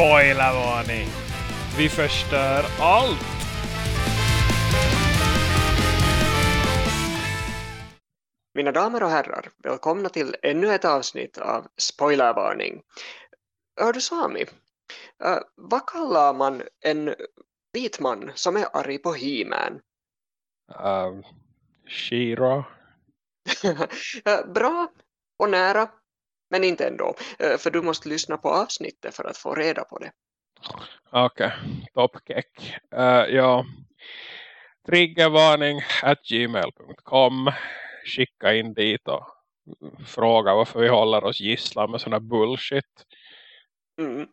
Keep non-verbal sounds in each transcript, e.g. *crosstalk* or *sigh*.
Spoilervarning! Vi förstör allt! Mina damer och herrar, välkomna till ännu ett avsnitt av Spoilervarning. Hör du Sami, uh, vad kallar man en vit man som är arg på He-Man? Um, Shira. uh, *laughs* bra och nära, men inte ändå. Uh, för du måste lyssna på avsnittet för att få reda på det. Okej, okay. toppkeck. Uh, ja, triggervarning at gmail.com skicka in dit och fråga varför vi håller oss gissla med sådana bullshit. Mm.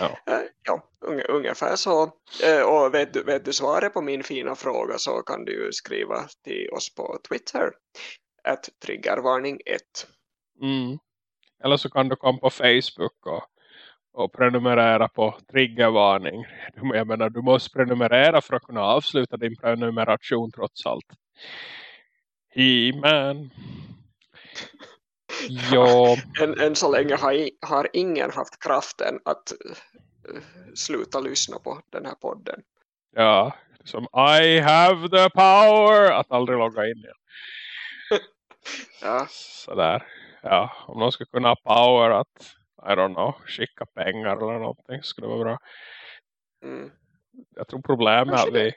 Ja, uh, ja ungefär så. Och vet du, vet du svaret på min fina fråga så kan du ju skriva till oss på Twitter. Att triggervarning 1. Mm. Eller så kan du komma på Facebook och, och prenumerera på triggervarning. *laughs* Jag menar, du måste prenumerera för att kunna avsluta din prenumeration trots allt. He-Man. *laughs* Ja. än, än så länge har, har ingen haft kraften att uh, sluta lyssna på den här podden. Ja, som I have the power att aldrig logga in igen. *laughs* ja. Sådär. Ja, om någon ska kunna ha power att, I don't know, skicka pengar eller någonting skulle vara bra. Mm. Jag tror problemet är att vi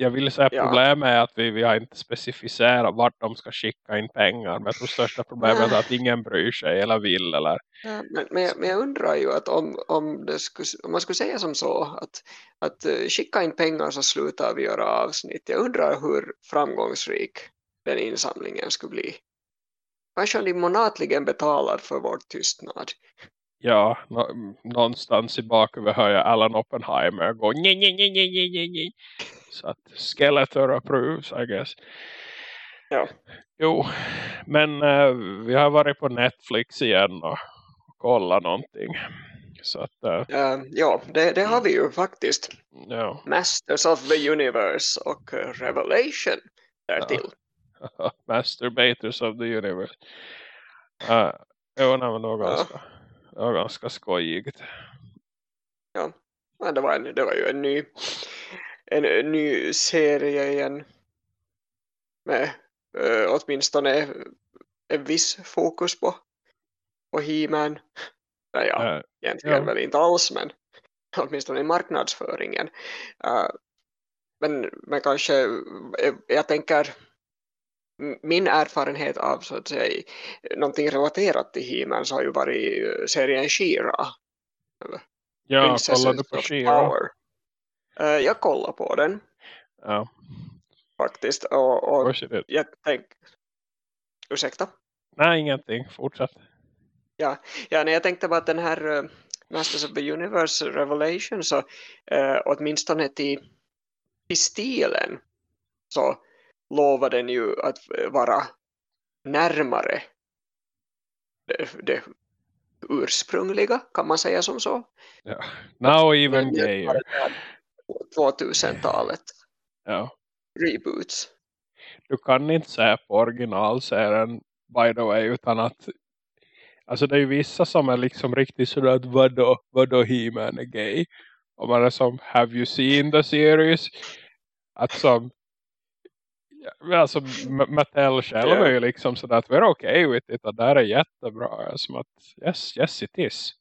jag vill säga ja. problemet är att vi, vi har inte specificerat vart de ska skicka in pengar. Men jag tror största problemet är att ingen bryr sig eller vill. Eller... Ja, men, men, jag, men jag undrar ju att om, om, skulle, om man skulle säga som så att, att uh, skicka in pengar så slutar vi göra avsnitt. Jag undrar hur framgångsrik den insamlingen skulle bli. Kanske de månatligen betalar för vår tystnad. Ja, någonstans i bakhuvudet hör jag Alan Oppenheimer gå nej, nej, nej, nej, nej, nej. Så att Skeletor approves, I guess. Ja. Jo, men uh, vi har varit på Netflix igen och, och kollat någonting. Så att, uh, uh, ja, det, det, har vi ju faktiskt. Ja. Masters of the Universe och Revelation därtill. Ja. *laughs* Masturbators of the Universe. Uh, jo, nej, men det var ganska, ja. var ganska skojigt. Ja, men det var, en, det var ju en ny en ny serie igen med uh, åtminstone en viss fokus på, på He-Man. Ja, ja, egentligen ja. väl inte alls men åtminstone i marknadsföringen. Uh, men, men kanske jag tänker min erfarenhet av så att säga någonting relaterat till He-Man så har ju varit serien She-Ra. Ja, kollade på She-Ra? Uh, jag kollar på den. Ja. Faktiskt. Och, och jag tänker... Ursäkta? Nej, ingenting. Fortsätt. Ja, ja nej, jag tänkte bara att den här uh, Masters of the Universe Revelation så uh, åtminstone till, till stilen så lovar den ju att vara närmare det, det ursprungliga, kan man säga som så. Ja. Now even gayer. 2000-talet. Ja. Reboots. Du kan inte säga på originalserien by the way utan att alltså det är ju vissa som är liksom riktigt sådär att vadå, vadå He-Man är gay? Och man är som, have you seen the series? Att som alltså Mattel själv yeah. är ju liksom sådär att we're okay with it och det här är jättebra som att yes, yes it is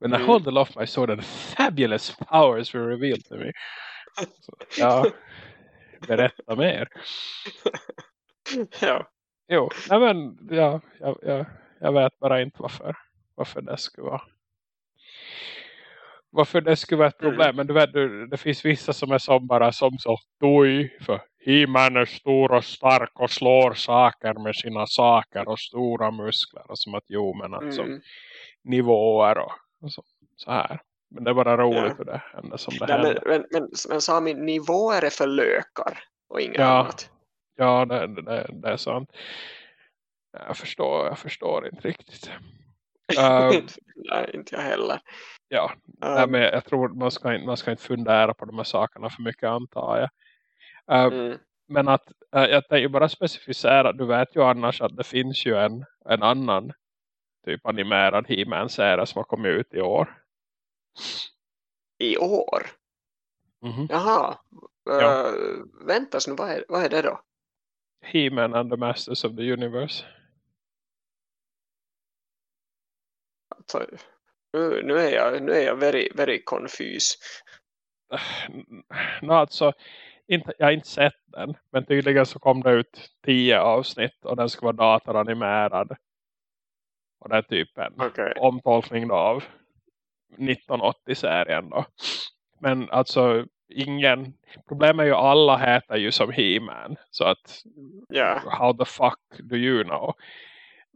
When I mm. hold aloft my sword and fabulous powers were revealed to me. Så, ja, berätta mer. ja. Jo, nej men ja, jag, jag, jag vet bara inte varför, varför det skulle vara varför det skulle vara ett problem. Mm. Men du vet, det finns vissa som är som bara som så doj för He-Man är stor och stark och slår saker med sina saker och stora muskler. Och som att jo men att mm. nivåer och så, så här. Men det är bara roligt ja. för det händer som det ja, händer. Men, men, men, men Sami, nivåer är för lökar och inget ja. annat. Ja, det, det, det är sant. Jag förstår, jag förstår inte riktigt. Um, *laughs* Nej, inte jag heller. Ja, um, men jag tror man ska, inte, man ska inte fundera på de här sakerna för mycket antar jag. Um, mm. Men att uh, jag tänkte bara specificera, du vet ju annars att det finns ju en, en annan typ animerad He-Man-serie som har kommit ut i år. I år? Mhm. Jaha. Ja. Uh, väntas nu, vad är, vad är det då? He-Man and the Masters of the Universe. Alltså, nu, nu är jag, nu är jag very, very confused. no, alltså, inte, jag har inte sett den. Men tydligen så kom det ut tio avsnitt. Och den ska vara datoranimerad. Och det är typ en Okej. omtolkning då av 1980-serien då. Men alltså ingen... Problemet är ju alla heter ju som He-Man. Så att Ja, how the fuck do you know?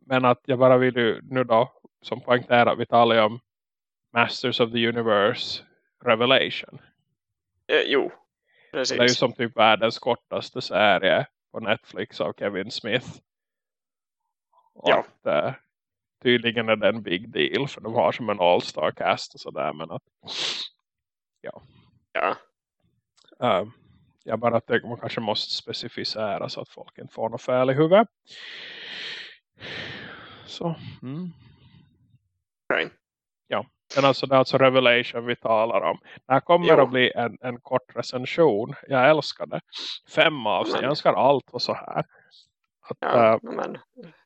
Men att jag bara vill ju nu då som poängtera vi talar om Masters of the Universe Revelation. eh, jo. Precis. det är ju som typ världens kortaste serie på Netflix av Kevin Smith. Och Ja. att, eh, tydligen är det en big deal för de har som en all-star cast och sådär. Men att Ja. eh, jag bara tycker man kanske måste specificera så att folk inte får något fel i huvudet. Så, mm. Okej. Men alltså det är alltså Revelation vi talar om. Det här kommer Jo. att bli en, en kort recension. Jag älskar det. Fem avsnitt. Men- Jag önskar allt och så här. Att, Ja, eh, men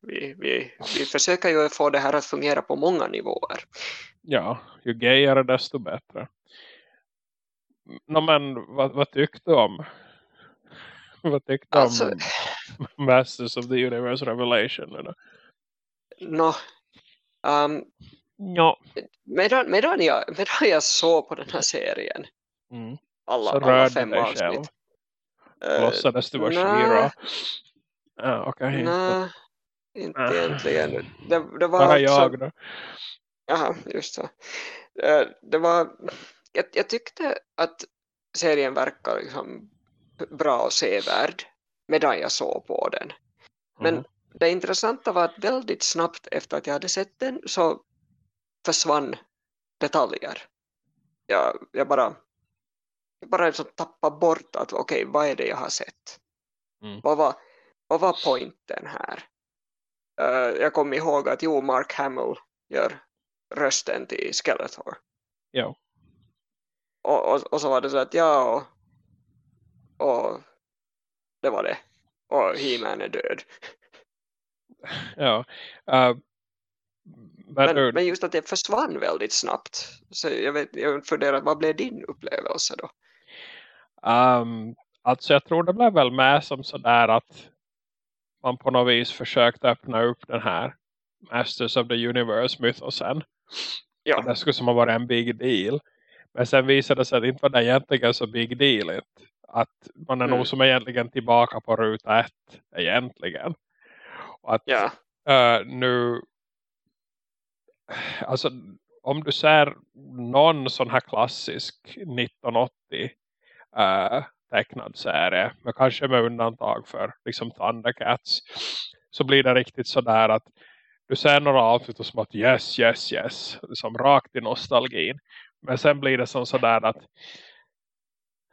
vi, vi, vi försöker ju få det här att fungera på många nivåer. ja, ju gayare desto bättre. Nå men vad, vad tyckte du om? *laughs* vad tyckte du Alltså, om *laughs* Masters of the Universe Revelation? då? nå, um, Ja. medan, medan, jag, medan jag såg på den här serien, Mm. alla, Så alla fem avsnitt. eh, Låtsades du vara nä. Shira? Ja, okej. Nej, inte Ah. egentligen. Det, det var Bara alltså, jag då. Jaha, just så. Eh, Det var, jag, jag tyckte att serien verkar liksom bra och sevärd medan jag såg på den. Men Mhm. det intressanta var att väldigt snabbt efter att jag hade sett den så försvann detaljer. Jag, jag bara jag bara liksom tappade bort att okej, vad är det jag har sett? Mm. Vad, var, vad var pointen här? Eh, jag kom ihåg att jo, Mark Hamill gör rösten till Skeletor. Ja. Och, och, och så var det så att ja, och, och det var det. Och He-Man är död. Ja. Uh, men, Men, just att det försvann väldigt snabbt. Så jag, vet, jag funderar, vad blev din upplevelse då? um, alltså jag tror det blev väl med som sådär att man på något vis försökte öppna upp den här Masters of the Universe mytosen. Ja. Det skulle som ha varit en big deal. Men sen visade det sig att det inte var det egentligen så big deal. Att man är Mm. nog som egentligen tillbaka på ruta ett egentligen. Och att Ja, eh, nu alltså om du ser någon sån här klassisk 1980 uh, eh, tecknad serie, men kanske med undantag för liksom Thundercats, så blir det riktigt sådär att du ser några avsnitt och som att yes, yes, yes, liksom rakt i nostalgin. Men sen blir det som sådär att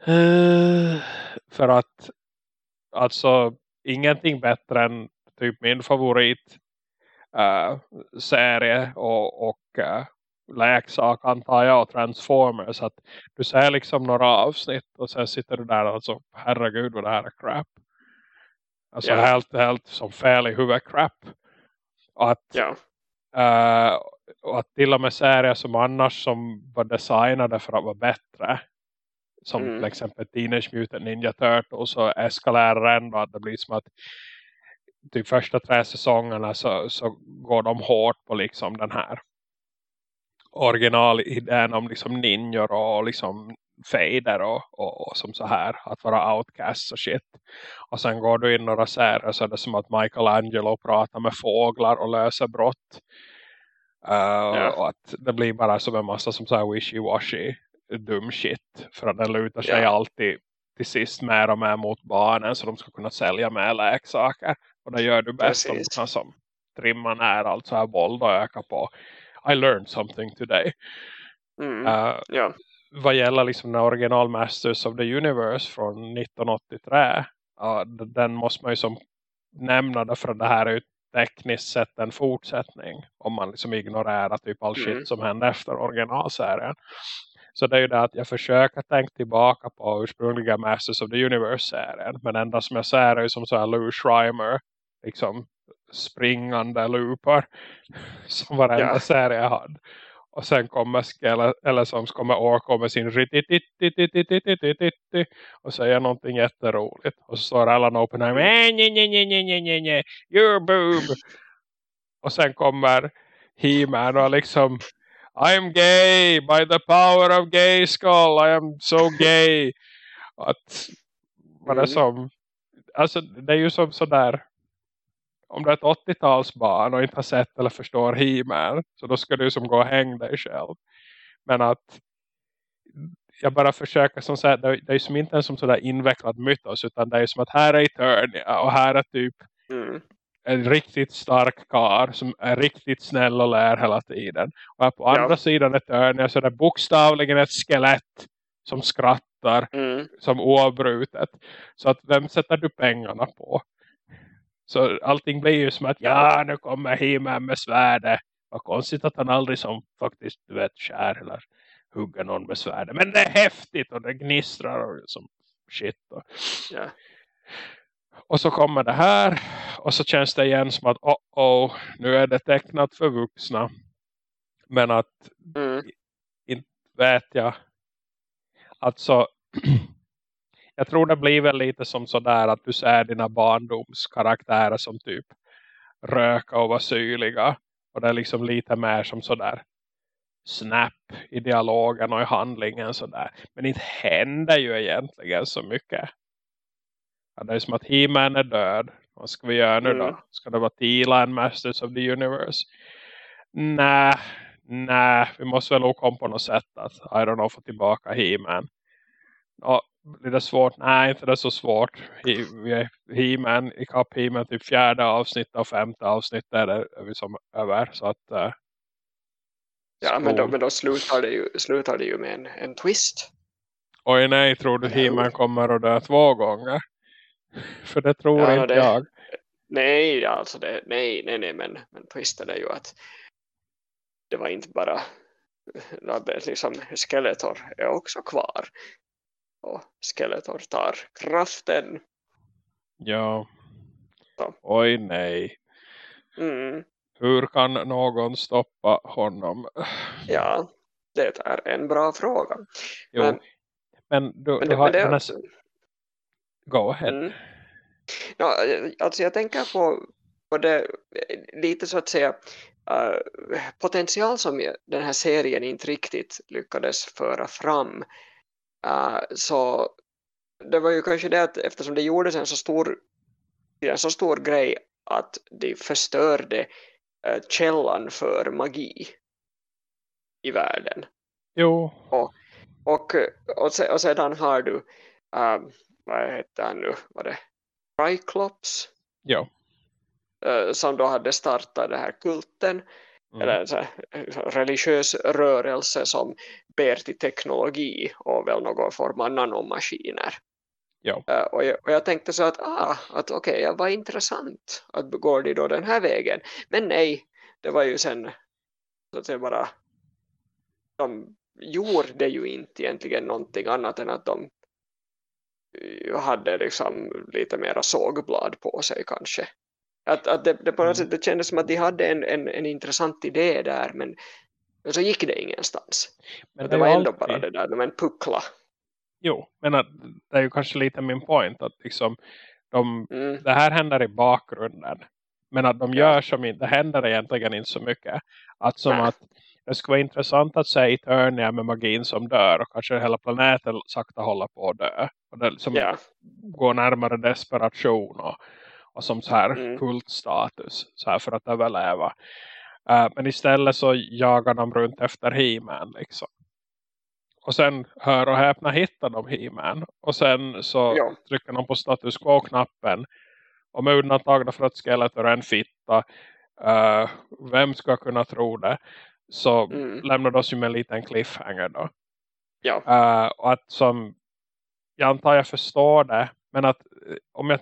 eh, för att alltså ingenting bättre än typ min favorit serie och, och leksak antar jag och Transformers att du ser liksom några avsnitt och sen sitter du där och alltså herregud vad det här är crap alltså Ja. helt, helt som fel i huvudet crap och att, ja, uh, och att till och med serier som annars som var designade för att vara bättre som Mm. till exempel Teenage Mutant Ninja Turtles så eskalerar ändå att det blir som att typ första tre säsongerna så, så går de hårt på liksom den här originalidén om liksom ninjor och liksom fader och, och, och som så här att vara outcasts och shit. Och sen går du in några serier så är det som att Michelangelo pratar med fåglar och löser brott. Uh, Och att det blir bara som en massa som så här wishy-washy dum shit. För att den lutar sig Ja. alltid till sist mer och mer mot barnen så de ska kunna sälja mer leksaker. Och det gör du bäst om Precis. kan som trimma ner allt så här våld och öka på. I learned something today. mm, Uh, ja, vad gäller liksom den original Masters of the Universe från 1983. ja, d- den måste man ju som nämna därför att det här är ju tekniskt sett en fortsättning. Om man liksom ignorerar typ all Mm. shit som hände efter originalserien. Så det är ju det att jag försöker tänka tillbaka på ursprungliga Masters of the Universe-serien. Men enda som jag ser är ju som så här Lou Schreimer liksom springande lupar *laughs* som varenda yeah. serie hade. Och sen kommer eller, eller som kommer åka med sin och säger någonting jätteroligt. Och så står Alan Oppenheim You're boob! *laughs* Och sen kommer He-Man och liksom I'm gay by the power of gay skull. I am so gay. Att man är mm. som alltså det är ju som sådär om du är ett 80-talsbarn och inte har sett eller förstår He-Man så då ska du som gå och häng dig själv. Men att jag bara försöker som säga, det det är ju som inte en som sådär invecklad mytos utan det är som att här är Eternia och här är typ Mm. en riktigt stark kar som är riktigt snäll och lär hela tiden. Och här på Ja. andra sidan Eternia så är det bokstavligen ett skelett som skrattar Mm. som oavbrutet. Så att vem sätter du pengarna på? Så allting blir ju som att ja, nu kommer He-Man med svärdet. Vad konstigt att han aldrig som faktiskt du vet skär eller hugger någon med svärdet. Men det är häftigt och det gnistrar och som shit. Och, Ja. och så kommer det här och så känns det igen som att oh, oh nu är det tecknat för vuxna. Men att Mm. vet jag. Alltså, *clears throat* jag tror det blir väl lite som sådär att du ser dina barndomskaraktärer som typ röka och var syrliga. Och det är liksom lite mer som sådär snap i dialogen och i handlingen sådär. Men inte händer ju egentligen så mycket. Ja, det är som att He-Man är död. Vad ska vi göra nu Mm. då? Ska det vara Tila and Masters of the Universe? Nej, nej. Vi måste väl åka om på något sätt att, I don't know, få tillbaka He-Man. Ja, blir det svårt? Nej, inte det är så svårt. He- He-Man, i kapp He-Man typ fjärde avsnitt och femte avsnitt där är vi som över. Så att... eh, Ja, men då, men då slutar, det ju, slutar det ju med en, en twist. Oj nej, tror du He-Man kommer att dö två gånger? *laughs* För det tror Ja, inte det- jag. Nej, alltså det, nej, nej, nej, men, men twisten är ju att det var inte bara liksom Skeletor är också kvar. Och Skeletor tar kraften. Ja. Ja. Oj nej. Mm, Hur kan någon stoppa honom? ja, det är en bra fråga. Jo, Men- men, du, Men du har men det, här... Go ahead. Mm. Ja, alltså jag tänker på, på det lite så att säga eh, potential som den här serien inte riktigt lyckades föra fram. Eh, så det var ju kanske det att eftersom det gjordes en så stor, en så stor grej att de förstörde eh, källan för magi i världen. Jo, Och, och, se, och sedan har du, äh, vad heter han nu, var det Triclops? ja. Äh, som då hade startat den här kulten, Mm. eller så eh, religiös rörelse som ber till teknologi och väl någon form av nanomaskiner. Ja. Äh, och, jag, och jag tänkte så att, ah, att okej, okay, vad intressant att går de då den här vägen. Men nej, det var ju sen så att säga bara de gjorde ju inte egentligen någonting annat än att de eh, hade liksom lite mera sågblad på sig kanske. Att, att det, det på något Mm. sätt det kändes som att de hade en, en, en intressant idé där men, men så gick det ingenstans. Men det är var ändå alltid- bara det där, de en puckla. Jo, men att, det är ju kanske lite min point att liksom de, Mm, det här händer i bakgrunden. Men att de gör som inte, det händer egentligen inte så mycket. Att som Nej. att det skulle vara intressant att se Eternia med magin som dör och kanske hela planeten sakta håller på att dö. Och det som ja, går närmare desperation och som så här Mm. kultstatus så här för att överleva. Eh, men istället så jagar de runt efter He-Man liksom. Och sen hör och häpna hittar de He-Man. Och sen så Ja. trycker de på status quo-knappen. Och med undantag för att Skeletor är en fitta. eh, vem ska kunna tro det? Så mm, lämnar de oss ju med en liten cliffhanger då. ja, Eh, och att som jag antar jag förstår det men att eh, om jag,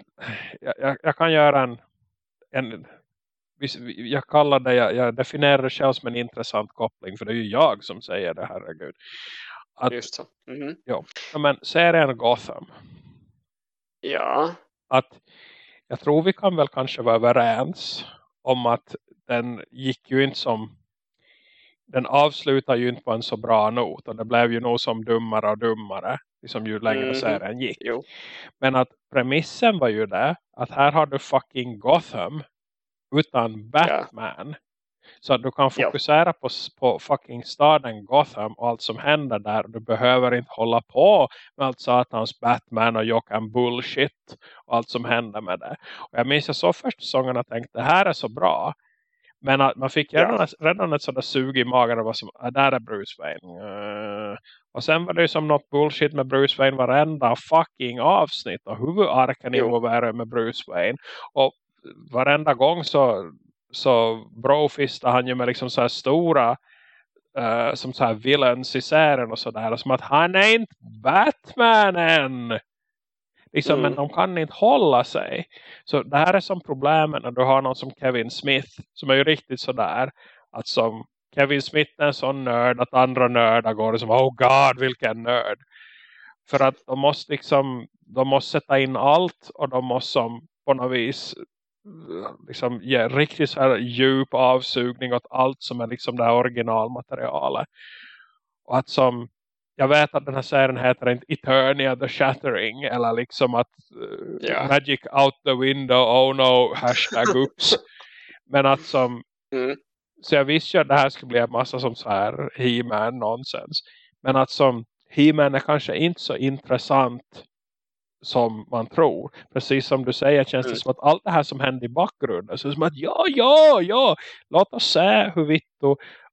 jag, jag kan göra en, en jag kallar det, jag, jag definierar det själv som en intressant koppling för det är ju jag som säger det, herregud. Att, Just så. Mm -hmm. ja, men serien Gotham. Ja. Att jag tror vi kan väl kanske vara överens om att den gick ju inte som den avslutar ju inte på en så bra not och det blev ju nog som dummare och dummare liksom ju längre mm. serien gick. Jo. Men att premissen var ju det att här har du fucking Gotham utan Batman. Ja. Så att du kan fokusera på, på fucking staden Gotham och allt som händer där. Du behöver inte hålla på med allt satans Batman och Jokan bullshit och allt som händer med det. Och jag minns jag så första säsongen och tänkte det här är så bra. Men att man fick redan, redan ett sådant sug i magen och var som, ah, där är Bruce Wayne. Uh, och sen var det ju som något bullshit med Bruce Wayne varenda fucking avsnitt. Och huvudarken involverade med Bruce Wayne. Och varenda gång så, så brofistar han ju med liksom så här stora uh, som så här villains i serien och sådär. Som att han är inte Batman än. Liksom, mm. Men de kan inte hålla sig. Så det här är som problemet när du har någon som Kevin Smith. Som är ju riktigt sådär. Att som Kevin Smith är en sån nörd att andra nördar går som oh god vilken nörd. För att de måste liksom de måste sätta in allt och de måste som på något vis liksom ge riktigt så här djup avsugning åt allt som är liksom det här originalmaterialet. Och att som jag vet att den här serien heter inte Eternia the Shattering eller liksom att uh, yeah. Magic out the window, oh no, hashtag *laughs* oops. Men att som mm. så jag visste ju att det här skulle bli en massa som så här He-Man nonsens. Men att som He-Man är kanske inte så intressant som man tror. Precis som du säger känns det mm. som att allt det här som händer i bakgrunden så som att ja, ja, ja, låt oss se hur vitt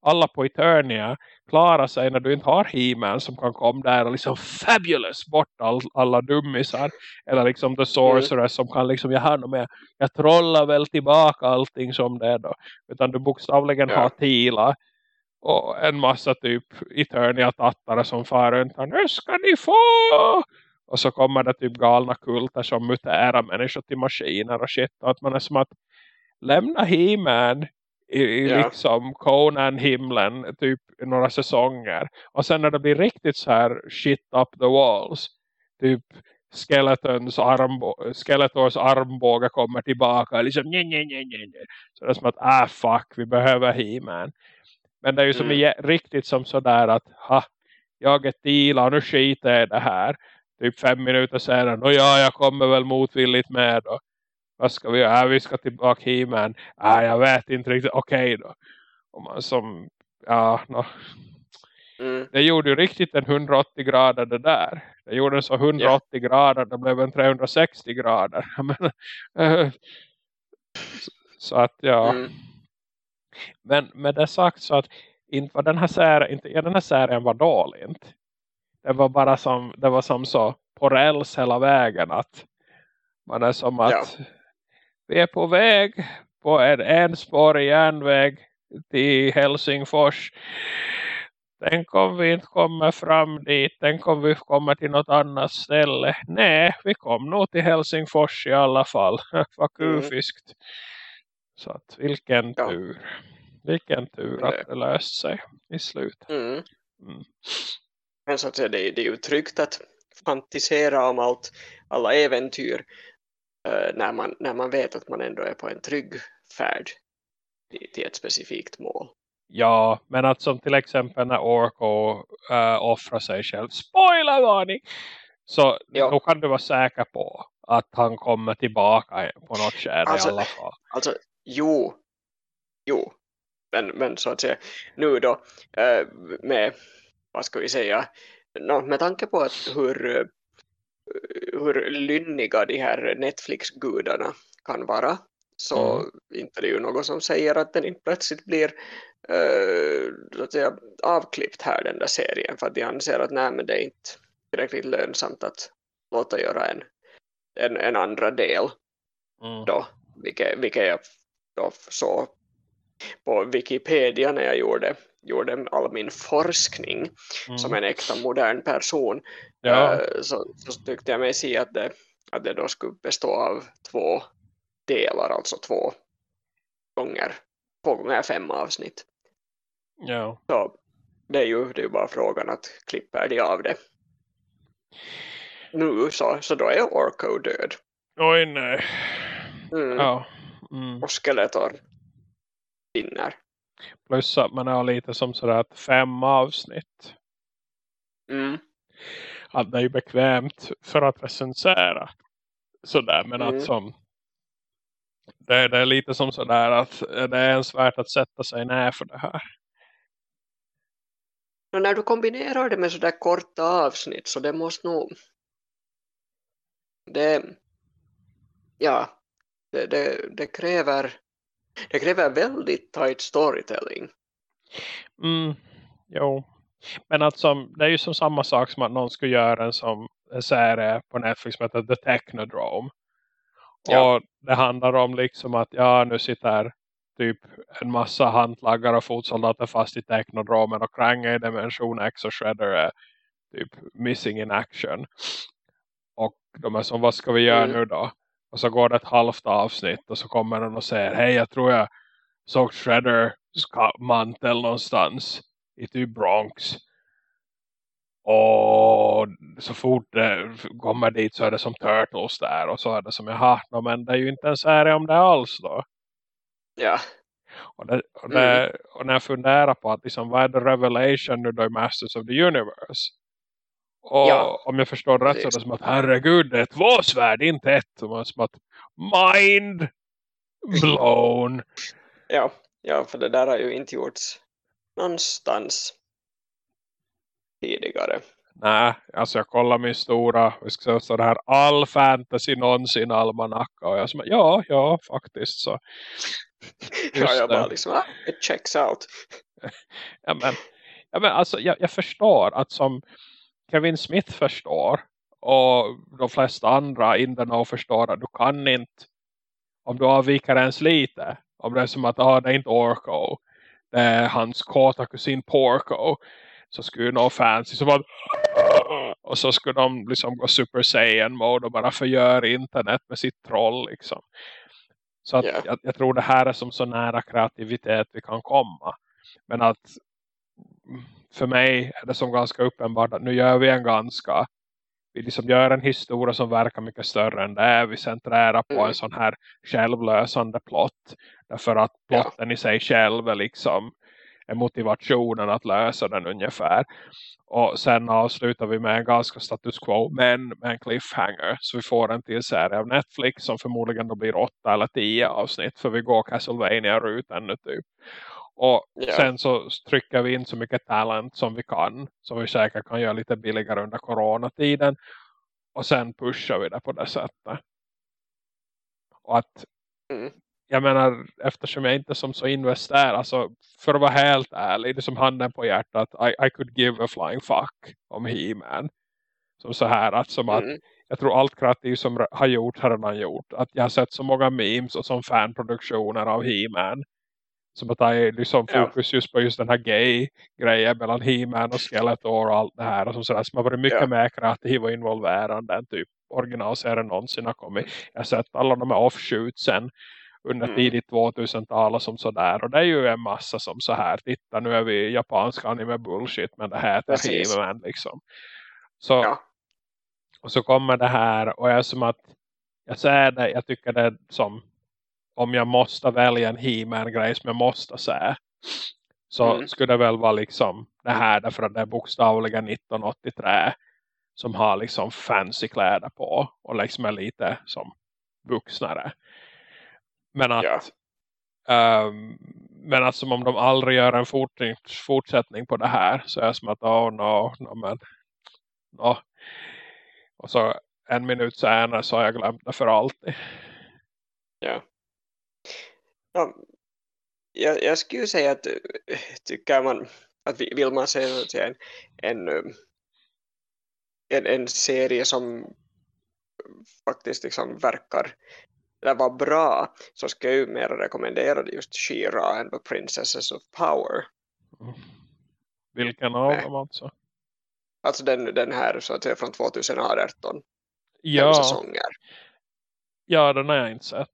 alla på Eternia klarar sig när du inte har he som kan komma där och liksom fabulous bort all, alla dummisar. Eller liksom The Sorceress mm. som kan liksom, jag har med, jag trollar väl tillbaka allting som det är då. Utan du bokstavligen ja. har Tila och en massa typ Eternia-tattare som far runt. Nu ska ni få! Och så kommer det typ galna kulter som muterar människor till maskiner och shit. Och att man är som att lämna He-Man i, i ja. liksom Conan-himlen typ några säsonger. Och sen när det blir riktigt så här shit up the walls. Typ Skeletons armbå Skeletors armbåge kommer tillbaka. Liksom nej, nej, nej, nej. Så det är som att, ah fuck, vi behöver He-Man. Men det är ju som mm. riktigt som sådär att, ha, jag är Tila nu skiter jag det här. Typ fem minuter senare, och ja, jag kommer väl motvilligt med då vad ska vi göra? Vi ska tillbaka hit men ah, jag vet inte riktigt. Okej okay då. Och man som, ja, no. mm. det gjorde ju riktigt en 180 grader det där. Det gjorde en så 180 yeah. grader, det blev en 360 grader. *laughs* men, äh, så att ja. Mm. Men med det sagt så att inte var den här serien, inte, ja, den här serien var dålig. Inte. Det var bara som, det var som så på räls hela vägen att man är som att ja vi är på väg på en enspårig järnväg till Helsingfors. Tänk om vi inte kommer fram dit. Tänk om vi kommer till något annat ställe. Nej, vi kom nog till Helsingfors i alla fall. *laughs* Vad kufiskt. Mm. Så att vilken ja. tur. Vilken tur att det löst sig i slutet. Mm. Mm. Men så att säga, det, det är ju tryggt att fantisera om allt, alla äventyr när, man, när man vet att man ändå är på en trygg färd till, ett specifikt mål. Ja, men att som till exempel när Orko uh, offrar sig själv. Spoilervarning! Så ja. då kan du vara säker på att han kommer tillbaka på något skede alltså, i alla fall. Alltså, jo. Jo. Men, men så att säga, nu då uh, med, vad ska vi säga, no, med tanke på att hur hur lynniga de här Netflix-gudarna kan vara så mm. inte det är ju något som säger att den inte plötsligt blir så att säga, avklippt här den där serien för att de anser att nej, men det är inte tillräckligt lönsamt att låta göra en, en, en andra del mm. då, vilket, vilket jag då såg på Wikipedia när jag gjorde, gjorde all min forskning mm. som en äkta modern person ja. uh, så, så tyckte jag mig se att det, att det då skulle bestå av två delar, alltså två gånger, två gånger fem avsnitt. Ja. Så det är ju, det är bara frågan att klipper de av det. Nu så, så då är Orko död. Oj nej. Mm. Ja. Mm. Och Skeletor vinner. Plus att man har lite som sådär att fem avsnitt. Mm. Att det är bekvämt för att recensera. Sådär men Mm. att som det, det är lite som sådär att det är ens värt att sätta sig ner för det här. Och när du kombinerar det med sådär korta avsnitt så det måste nog det ja det, det, det kräver det kräver väldigt tight storytelling. Mm, jo. Men som, det är ju som samma sak som att någon skulle göra en som en serie på Netflix som heter The Technodrome. Ja. Och det handlar om liksom att ja nu sitter typ en massa hantlagare och fotsoldater fast i Technodromen och Krang är i dimension X och Shredder är typ missing in action. Och de är som vad ska vi göra Mm. nu då? Och så går det ett halvt avsnitt och så kommer någon och säger hej jag tror jag såg Shredder mantel någonstans i typ Bronx. Och så fort det kommer dit så är det som Turtles där. Och så är det som, jaha, no, men det är ju inte en serie om det alls då. Ja, Och, det, och, det, och när jag funderar på att liksom, vad är the revelation nu då i Masters of the Universe? Och Ja, om jag förstår rätt så är det som att herregud det är två svärd, inte ett. Och man som att mind blown. ja, ja, för det där har ju inte gjorts någonstans tidigare. Nej, alltså jag kollar min stora, vi ska säga så det här all fantasy någonsin almanacka och jag som, ja, ja, faktiskt så. *laughs* Ja, jag bara liksom, ah, it checks out. *laughs* Ja men, ja, men alltså jag, jag förstår att som Kevin Smith förstår och de flesta andra in the know förstår att du kan inte om du avviker ens lite om det är som att ah, det är inte Orko det är hans kåta kusin Porco så skulle nog fancy som att och så skulle de liksom gå Super Saiyan mode och bara förgöra internet med sitt troll liksom. Så att Ja. jag, jag tror det här är som så nära kreativitet vi kan komma. Men att för mig är det som ganska uppenbart att nu gör vi en ganska vi liksom gör en historia som verkar mycket större än det är. Vi centrerar på Mm. en sån här självlösande plott. Därför att Ja. plotten i sig själv är liksom är motivationen att lösa den ungefär. Och sen avslutar vi med en ganska status quo men med en cliffhanger. Så vi får en till serie av Netflix som förmodligen då blir åtta eller tio avsnitt. För vi går Castlevania-rutan nu typ. Och Ja. sen så trycker vi in så mycket talent som vi kan. Som vi säkert kan göra lite billigare under coronatiden. Och sen pushar vi det på det sättet. Och att Mm. jag menar, eftersom jag inte som så investerar, alltså för att vara helt ärlig, det som handen på hjärtat, I, I could give a flying fuck om He-Man. Som så här, att som att Mm. jag tror allt kreativt som har gjort har redan gjort. Att jag har sett så många memes och som fanproduktioner av He-Man. Som att är liksom Ja. fokus just på just den här gay-grejen mellan He-Man och Skeletor och allt det här. Och sådär, som har varit mycket Ja. mer kreativ och involverande än typ originalserien någonsin har kommit. Jag har sett alla de här offshootsen under Mm. tidigt 2000-tal och som sådär. Och det är ju en massa som så här. Titta nu är vi japanska anime bullshit men det här Precis. He-Man liksom. Så, Ja. och så kommer det här och jag är som att jag säger det, jag tycker det är som om jag måste välja en He-Man-grej som jag måste säga så Mm. skulle det väl vara liksom det här därför att det är bokstavligen 1983 som har liksom fancy kläder på och liksom är lite som vuxnare. Men att Ja. ehm, men att som om de aldrig gör en fort, fortsättning på det här så är det som att oh no, no men no. och så en minut senare så har jag glömt det för alltid. Ja. Ja, jag, jag skulle säga att eh, tycker man att vi- vill man se en, en, en, en serie som faktiskt liksom verkar eller var bra så ska jag ju mer rekommendera just She-Ra and the Princesses of Power. Vilken av dem alltså? Alltså den, den här så att säga från 2018. Fem Ja, säsonger. ja, den har jag inte sett.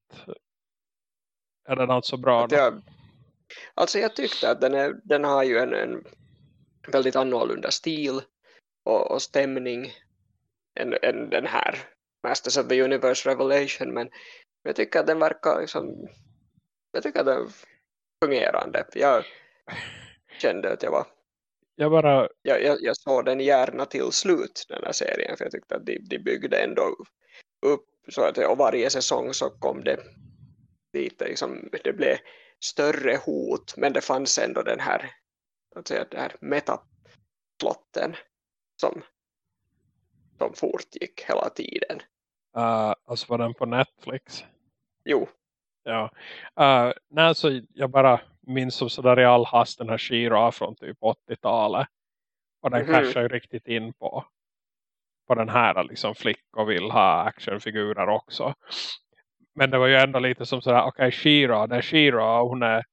Är den alltså bra jag, alltså jag tyckte att den, är, den har ju en, en väldigt annorlunda stil och, och stämning än, än den här Masters of the Universe Revelation men jag tycker att den verkar liksom jag tycker att den fungerande. Jag kände att jag var jag bara jag, jag, jag såg den gärna till slut den här serien för jag tyckte att de, de byggde ändå upp så att och varje säsong så kom det lite liksom, det blev större hot men det fanns ändå den här att säga, den här metaplotten som, som fortgick hela tiden. uh, alltså var den på Netflix? Jo, ja. Uh, nej så jag bara minns som sådär i all hast den här Shira från typ 80-talet och den Mhm. cashar ju riktigt in på på den här liksom flickor vill ha actionfigurer också men det var ju ändå lite som sådär okej okay, Shira, det är Shira hon är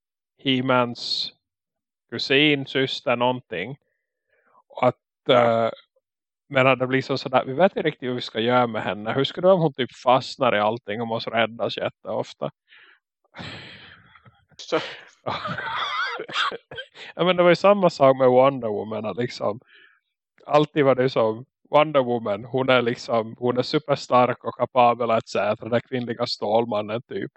He-Mans kusin, syster, någonting och att eh, men det blir så sådär, vi vet inte riktigt hur vi ska göra med henne. Hur skulle det vara om hon typ fastnar i allting och måste räddas jätteofta? så, *laughs* ja, men det var ju samma sak med Wonder Woman. Liksom, alltid var det som Wonder Woman, hon är liksom hon är superstark och kapabel att säga att den där kvinnliga stålmannen typ.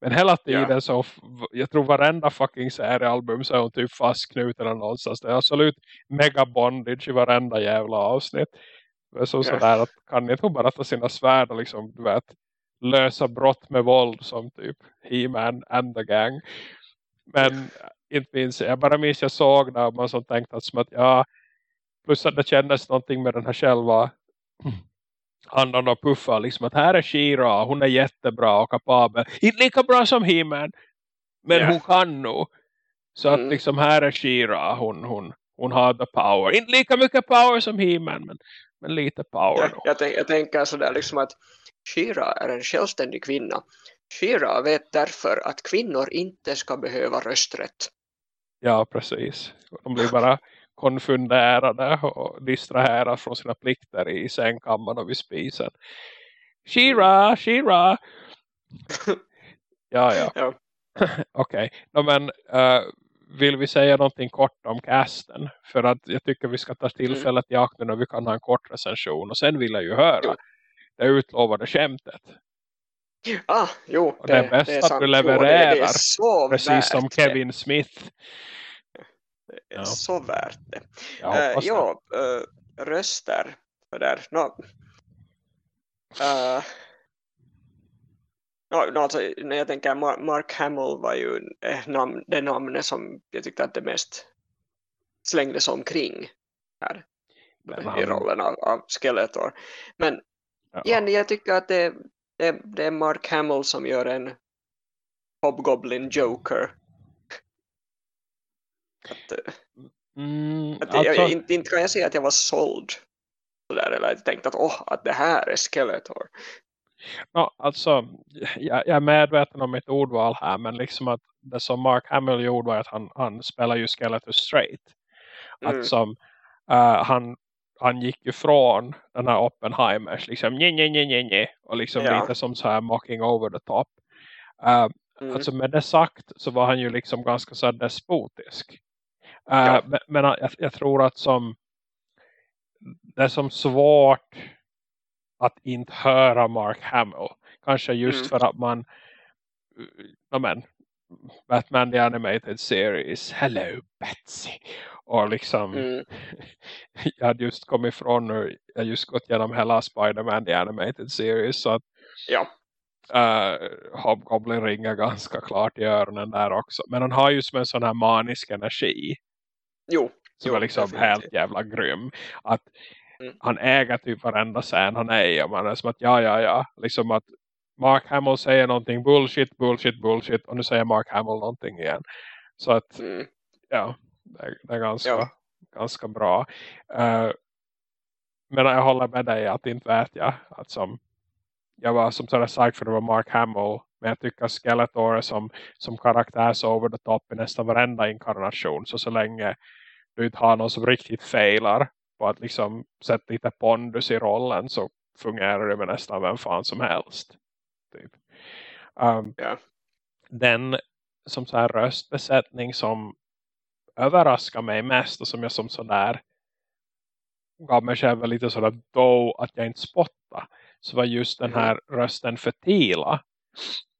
Men hela tiden Ja. så, jag tror varenda fucking seriealbum så är hon typ fastknuten någonstans. Det är absolut mega bondage i varenda jävla avsnitt. Är så Ja. sådär att kan inte hon bara ta sina svärd och liksom, du vet, lösa brott med våld som typ He-Man and the Gang. Men inte minns jag. Bara minns jag såg och man som tänkte att, som att ja, plus att det kändes någonting med den här själva handen och puffa liksom att här är Shira, hon är jättebra och kapabel. Inte lika bra som He-Man, men Ja. hon kan nog. Så att Mm. liksom här är Shira, hon, hon, hon har the power. Inte lika mycket power som He-Man, men, men lite power då. jag, tänk, jag tänker sådär liksom att Shira är en självständig kvinna. Shira vet därför att kvinnor inte ska behöva rösträtt. Ja, precis. De blir bara konfunderade och distraherade från sina plikter i sängkammaren och vid spisen. Shira, Shira! *laughs* Ja, ja. Ja. *laughs* Okej, no, men eh, vill vi säga någonting kort om casten? För att jag tycker vi ska ta tillfället i akt nu när vi kan ha en kort recension. Och sen vill jag ju höra Jo. det utlovade skämtet. Ah, jo, Och det är bäst att sant. du Jo, det, det levererar, är så Precis som det. Kevin Smith. Ja. så värt det. Jag Uh, hoppas det. ja, eh, röster där. No, uh, no, no, alltså, när jag tänker Mar- Mark Hamill var ju eh, namn, det namnet som jag tyckte att det mest slängdes omkring här Men i han- rollen av, av Skeletor. Men ja. igen, jag tycker att det, det, det är Mark Hamill som gör en Hobgoblin Joker. Att, eh, Mm, Att alltså, jag, inte, inte kan jag säga att jag var såld sådär, eller jag tänkte att, åh, att det här är Skeletor. ja, alltså jag, jag är medveten om mitt ordval här. Men liksom att det som Mark Hamill gjorde var att han, han spelar ju Skeletor straight. Mm. Att som eh, han, han gick ju från den här Oppenheimers liksom nje, nje, nje, nje, nje, och liksom Ja. lite som så här mocking over the top. Eh, Mm. Alltså med det sagt så var han ju liksom ganska så despotisk. Eh, Ja. Men, men jag, jag tror att som det är som svårt att inte höra Mark Hamill. Kanske just Mm. för att man ja men Batman the Animated Series Hello Betsy och liksom Mm. *laughs* jag hade just kommit ifrån nu jag just gått igenom hela Spider-Man the Animated Series så att Ja, uh, Hobgoblin ringer ganska klart i öronen där också. Men han har ju som en sån här manisk energi jo. som Jo, är liksom definitivt. helt jävla grym. Att Mm. han äger typ varenda scen han är i. Och man är som att ja, ja, ja. Liksom att Mark Hamill säger någonting bullshit, bullshit, bullshit. Och nu säger Mark Hamill någonting igen. Så att Mm. ja, det, är- det är ganska, Ja. ganska bra. Eh, men jag håller med dig att inte vet jag. Att som, jag var som sådär sagt för det var Mark Hamill. Men jag tycker Skeletor är som, som karaktär så over the top i nästan varenda inkarnation. Så så länge du inte har någon som riktigt failar på att liksom sätta lite pondus i rollen så fungerar det med nästan vem fan som helst. Typ. Um, Ja. den som så här röstbesättning som överraskar mig mest och som jag som sådär gav mig själv lite sådär då att jag inte spotta så var just den här rösten för Tila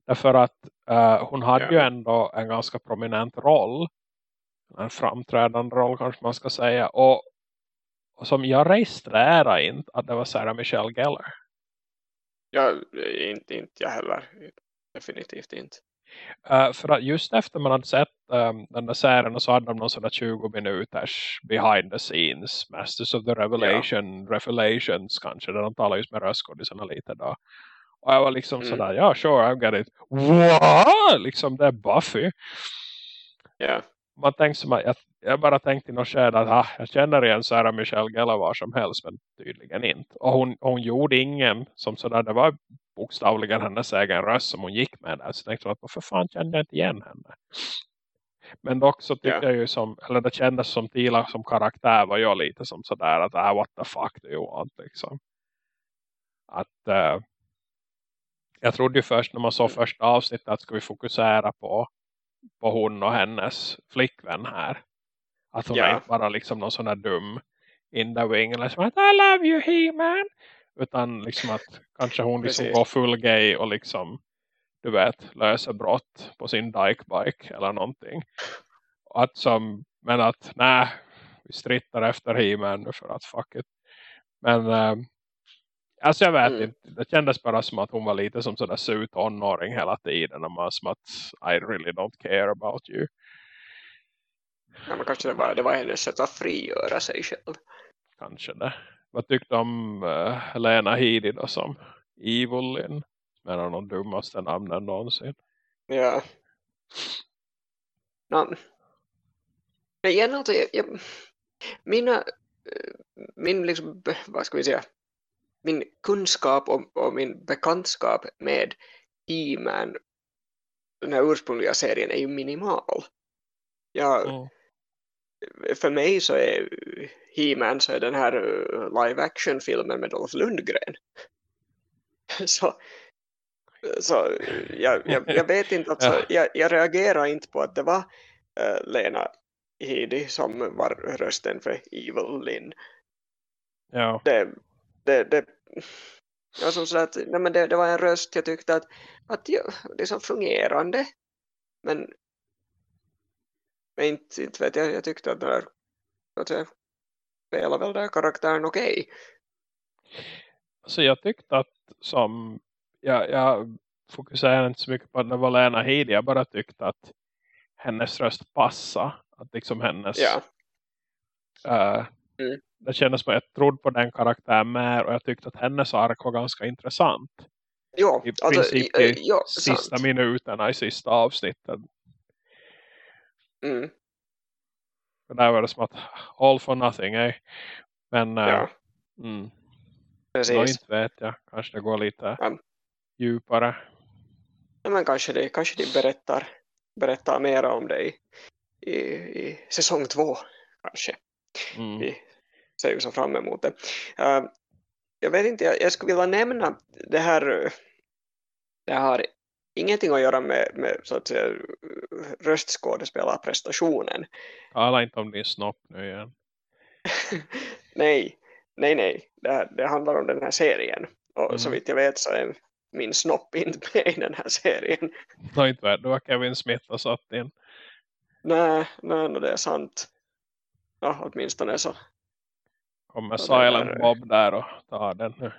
därför att uh, hon hade Ja. ju ändå en ganska prominent roll en framträdande roll kanske man ska säga och, och som jag registrerade inte att det var Sarah Michelle Gellar Ja, inte, inte jag heller. Definitivt inte. Uh, för att just efter man hade sett um, den där serien så hade de någon sådär 20 minuters behind the scenes Masters of the Revelation Revelations kanske där de talar just med röstskådisarna lite då och jag var liksom Mm. sådär ja sure I get it what? liksom det är Buffy Ja, man tänkte som jag, jag bara tänkte i något skede att ah, jag känner igen Sarah Michelle Gellar var som helst men tydligen inte och hon, hon gjorde ingen som sådär det var bokstavligen hennes egen röst som hon gick med där. Så jag tänkte att varför fan kände jag inte igen henne? Men dock så tyckte Ja. jag ju som, eller det kändes som Tila som karaktär var jag lite som sådär att ah, what the fuck do you want liksom. Att eh, jag trodde ju först när man såg Mm. första avsnittet att ska vi fokusera på, på hon och hennes flickvän här. Att hon Ja. inte bara liksom någon sån här dum in the wing eller som att I love you He-Man. Utan liksom att kanske hon liksom Precis. går full gay och liksom du vet löser brott på sin dikebike eller någonting. Att som, men att nej vi strittar efter He-Man nu för att fuck it. Men eh, alltså jag vet Mm. inte. Det kändes bara som att hon var lite som sådär sur tonåring hela tiden. Och man som att I really don't care about you. ja men kanske det var, det var hennes sätt att frigöra sig själv. Kanske det. Vad tyckte om uh, Lena Headey då som Evelyn? Som är de dummaste namnen någonsin. Ja. No. Men igen, alltså, jag, jag, mina, eh, min liksom, vad ska vi säga, min kunskap och, och min bekantskap med He-Man, den här ursprungliga serien, är ju minimal. Jag, Mm. för mig så är He-Man så är den här eh, live action filmen med Dolph Lundgren. *laughs* så så jag, jag, jag vet inte, alltså, *laughs* Ja. jag, jag reagerar inte på att det var eh, Lena Headey som var rösten för Evil Lynn. Ja. Det, det, det, jag som så att, nej, men det, det var en röst jag tyckte att, att ja, det är så fungerande. Men, men inte, inte vet jag, jag tyckte att det där, att jag spelar väl den här karaktären okej. Så jag tyckte att som jag, jag fokuserar inte så mycket på att det var Lena Headey. Jag bara tyckte att hennes röst passa. Att liksom hennes Ja, eh, Mm. Det kändes som att jag trodde på den karaktären mer och jag tyckte att hennes ark var ganska intressant. jo, I alltså, princip i- i eh, ja, sista sant. minuterna i sista avsnittet. Mm, där var det som att all for nothing, eh? Men eh, ja, mm, då precis. inte vet jag. Kanske det går lite Ja. djupare. Ja, men kanske de, kanske de berättar, berättar mer om det i, i, i säsong två, kanske. Mm. Vi ser ju så fram emot det. Eh, jag vet inte, jag, jag skulle vilja nämna det här, det har ingenting att göra med, med så att säga, röstskådespelarprestationen. Tala inte om din snopp nu igen. *laughs* nej, nej, nej. Det, här- det handlar om den här serien. Och Mhm. så vitt jag vet så är min snopp inte med i den här serien. *laughs* Nå inte vet, det var Kevin Smith och satt in. Nej, nej, nej det är sant. Ja, åtminstone så. Kommer Silent där- Bob där och tar den nu.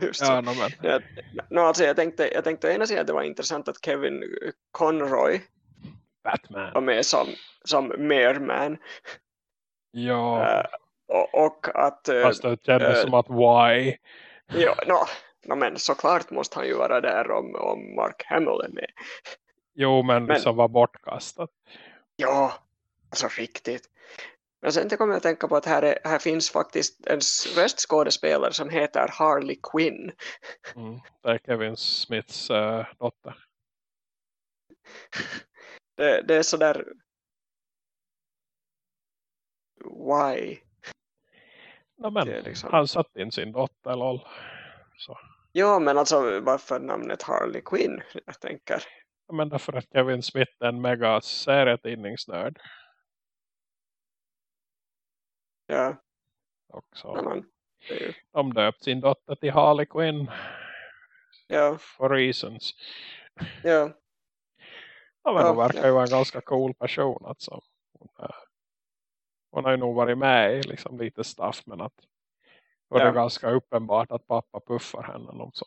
*laughs* Just Ja, no, men. No, alltså jag, tänkte, jag tänkte ena sidan att det var intressant att Kevin Conroy Batman. var med som, som Merman. Ja, Eh, och, och att... eh, fast det kändes äh, som att why? ja, no, no, men såklart måste han ju vara där om, om Mark Hamill är med. Jo, men, Men- liksom var bortkastat. Ja, alltså riktigt. Men sen kom jag att tänka på att här, är, här finns faktiskt en röstskådespelare som heter Harley Quinn. Mm. Det är Kevin Smiths äh, dotter. Det, det är sådär... Why? No, men, liksom- Han satt in sin dotter, lol. Så. Ja, men alltså varför namnet Harley Quinn? Jag tänker. Men därför att Kevin Smith är en mega serietidningsnörd. Ja. Också. Ja, men, det är ju, De döpt sin dotter till Harley Quinn. ja. For reasons. Ja. Ja, men Ja, hon verkar ja. ju vara en ganska cool person. Alltså. Hon, är, hon har ju nog varit med i liksom lite stuff. Men att och det är Ja. ganska uppenbart att pappa puffar henne. Om så.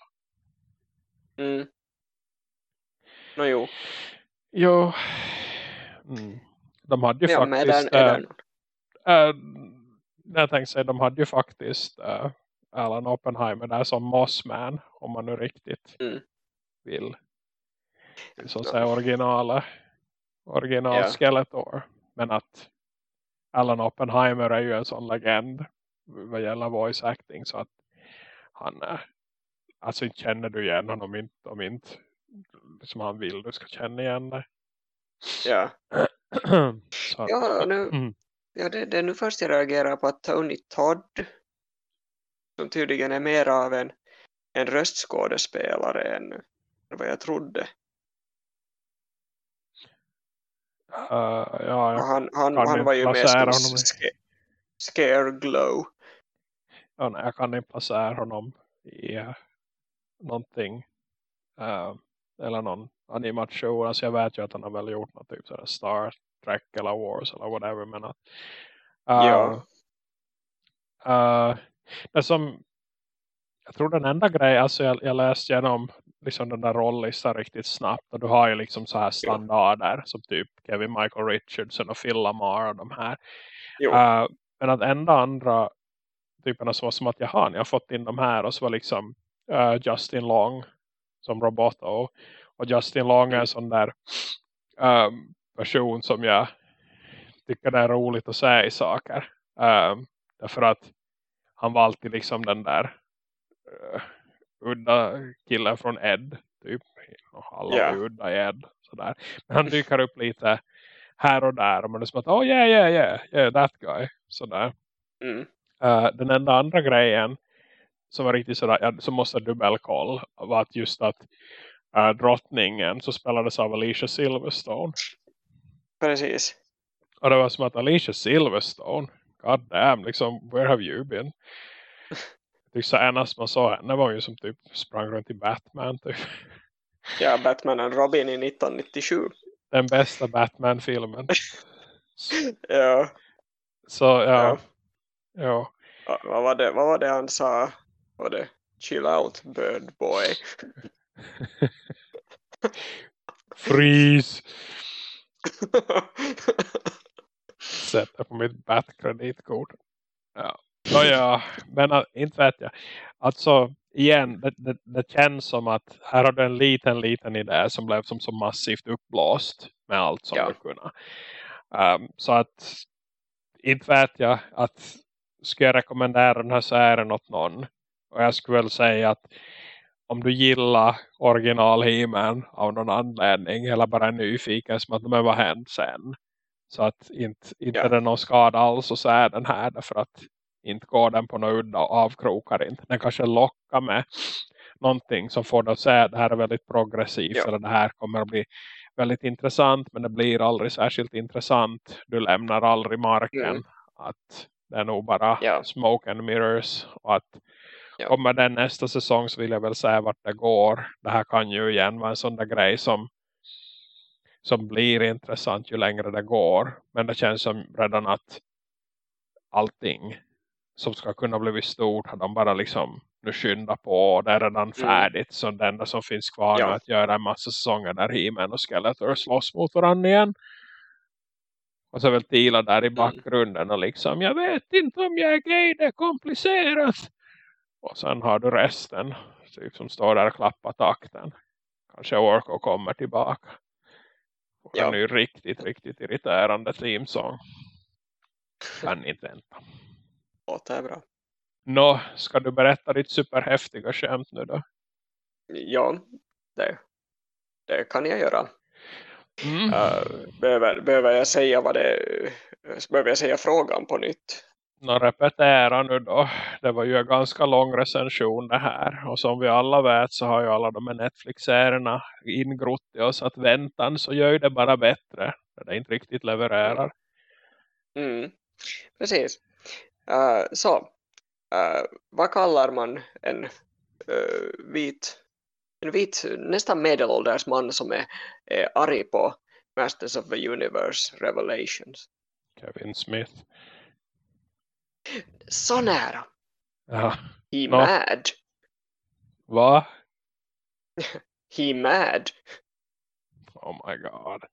Mm. Nå jo. Jo. Mm. De hade ju Ja, men är den, faktiskt... är den, äh, jag tänkte säga, de hade ju faktiskt äh, Alan Oppenheimer där som Mossman. Om man nu riktigt Mm. vill. Så att säga originala. Original Ja. Skeletor. Men att Alan Oppenheimer är ju en sån legend. Vad gäller voice acting. Så att han är. Alltså inte känner du igen honom. Inte, om inte som han vill du ska känna igen det. ja. *clears throat* så Ja, nu, *clears throat* Mm. Ja det, det är nu först jag reagerar på att Tony Todd som tydligen är mer av en, en röstskådespelare än vad jag trodde. Uh, ja, jag, han, han, han var ju som honom ske, Scare Glow. ja, nej, jag kan inte placera honom i uh, någonting. Uh, eller någon animation. Alltså jag vet ju att han har väl gjort något typ sådär Star Trek eller Wars eller whatever. Men att, uh, Ja. uh, det som jag tror den enda grejen, alltså jag, jag läste igenom liksom den där rollistan riktigt snabbt och du har ju liksom så här standarder som typ Kevin Michael Richardson och Phil Lamar och de här. Jo. Uh, men att enda andra typerna som var som att jaha, ni har fått in de här och så var liksom uh, Justin Long som Roboto och Justin Long är en sån där um, person som jag tycker det är roligt att säga i saker. Um, därför att han var alltid liksom den där uh, udda killen från Ed typ. Alla var udda i Ed. Sådär. Men han dyker upp lite här och där. Och man är som att, oh yeah, yeah, yeah, yeah, that guy. Sådär. Mm. Uh, den enda andra grejen som var riktigt sådär, ja, som måste dubbelkoll var att just att uh, drottningen så spelades av Alicia Silverstone. Precis. Och det var som att Alicia Silverstone, god damn, liksom, where have you been? *laughs* Tyckte senast man såg henne var ju som typ sprang runt i Batman typ. Ja, Batman och Robin i 1997. Den bästa Batman-filmen. *laughs* Ja. Så ja, Ja. ja. Ja, Vad var det, vad var det han sa? Var det chill out bird boy? *laughs* Freeze! *laughs* Sätter på mitt Bat-kreditkort. Ja. Nå ja, men äh, inte vet jag. Alltså, igen, det, det, det känns som att här har du en liten, liten idé som blev som så massivt uppblåst med allt som Ja. du kunde. Um, så att, inte vet jag att ska jag rekommendera den här serien åt någon. Och jag skulle väl säga att om du gillar original He-Man av någon anledning eller bara är nyfiken som att men vad hänt sen. Så att inte, inte Ja. är det någon skada alls och så är den här därför att inte går den på några udda och avkrokar inte. Den kanske lockar med någonting som får dig att säga att det här är väldigt progressivt Ja. eller det här kommer att bli väldigt intressant men det blir aldrig särskilt intressant. Du lämnar aldrig marken. Mm. Att det är nog bara Ja. smoke and mirrors och att Ja. kommer den nästa säsong så vill jag väl säga vart det går. Det här kan ju igen vara en sån där grej som som blir intressant ju längre det går. Men det känns som redan att allting som ska kunna bli stort har de bara liksom nu skynda på och det är redan färdigt. Så det enda som finns kvar Mm. Ja. är att göra en massa säsonger där He-Man och Skeletor slåss mot varandra igen. Och så väl Tila där Mm. i bakgrunden och liksom jag vet inte om jag är gay, det är komplicerat. Och sen har du resten typ, som står där och klappar takten. Kanske Orko kommer tillbaka. Och Ja. en ny riktigt, riktigt irriterande teamsång. Kan inte vänta. Låter bra. Nå, ska du berätta ditt superhäftiga skämt nu då? Ja, det, det kan jag göra. Mm. Uh, behöver, behöver jag säga vad det behöver jag säga frågan på nytt? Nå repetera nu då. Det var ju en ganska lång recension det här. Och som vi alla vet så har ju alla de här Netflix-serierna ingrott i oss att väntan så gör det bara bättre. När det inte riktigt levererar. Mm. Precis. Uh, så, uh, vad kallar man en uh, vit, en vit nästan medelålders man som är, är arg på Masters of the Universe Revelations? Kevin Smith. Så nära. Ja. He mad. Va? *laughs* He mad. Oh my god.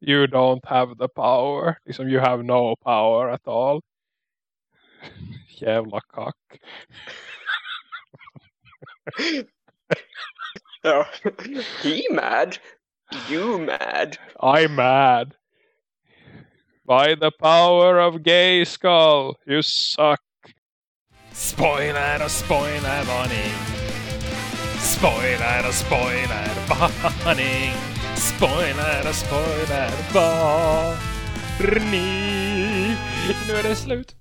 You don't have the power. Liksom you have no power at all. *laughs* Jävla kack. *laughs* He mad. You mad. I'm mad. By the power of gay skull. You suck. Spoiler och spoilervarning. Spoiler och spoilervarning. Spoiler och spoilervarning. Nu är det slut.